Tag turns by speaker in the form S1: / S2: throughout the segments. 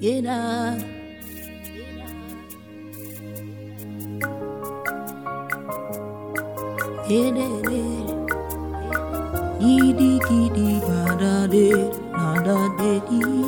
S1: Ina. Ina. Didi didi bada de nada de di.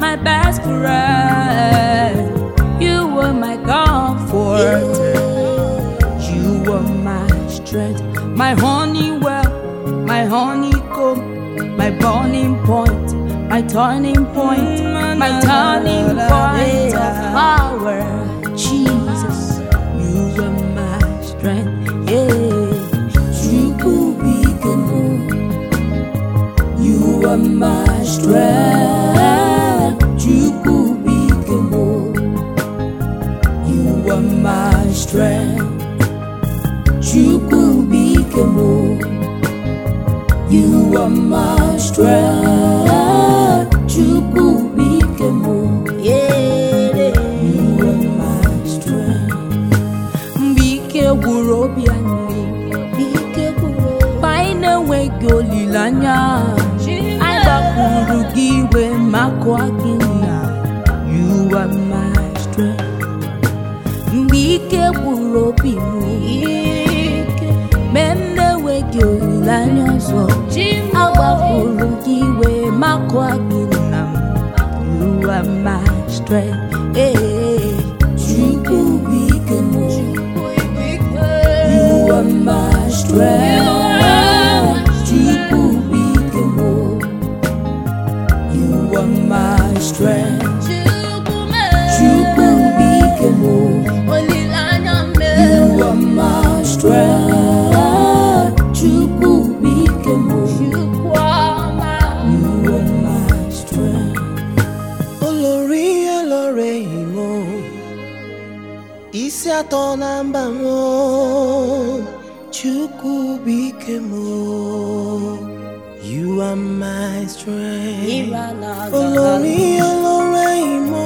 S1: my best friend. You were my comfort. You were my strength. My honey well, my honeycomb, my burning point, my turning point, my turning point of power. Jesus, you are my strength. Yeah. You are my strength. Olileanya. Anyị gbakwuru gị iwe makụọ gị na. You are my strength. Mgbe ike gwụrụ obi m. Mgbe m na-enweghị olileanya ọzọ. You are my strength. Eh. Chukwubikemo. You are my strength. You are my strength.
S2: Atọ na mba mọ you are my strength. Olórí ẹlọrẹ ìmọ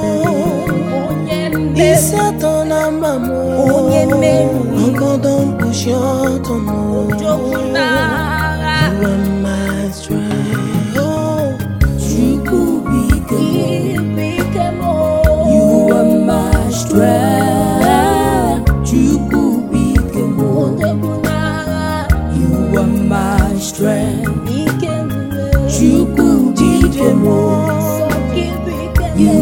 S2: isi atọ na mba mọ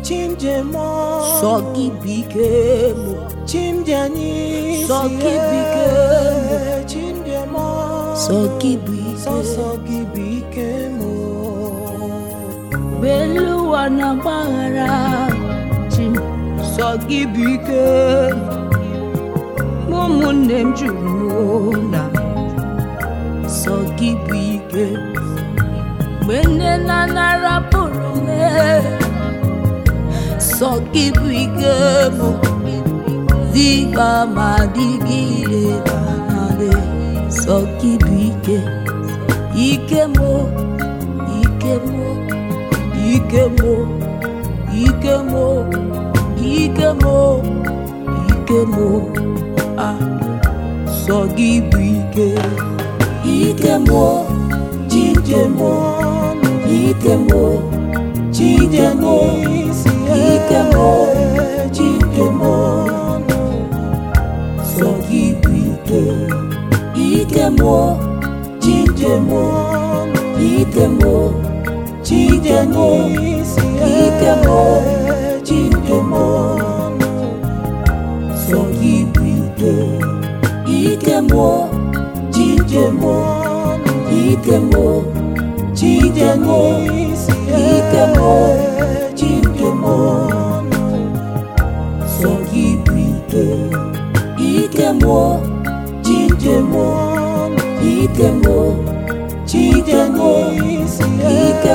S1: anadigidigi brananie, sọkibike,
S2: chimjemo
S1: sọkibikemo,
S2: chimjani
S1: Sọkibike.
S2: chimjemo
S1: sọkibike.
S2: sọsọ gibike mo.
S1: Beluwa na mpaghara chim sọgibike ụmụnne m juru na sọgibike mgbe nne na nara pụrụ me sọgibike bụ dịkpa ma dịgide banade sọ gị bụ ike mo ike mo ike mo ike mo ike mo ike mo. Ah sọ gị ike mo jíjẹ mo ike digamos, digamos, digamos, son guibuito, digamos, digamos, digamos, digamos, digamos, digamos, son guibuito, digamos, digamos, digamos, digamos, mo ike mo jíjẹ mo sọ gị bụ ike ike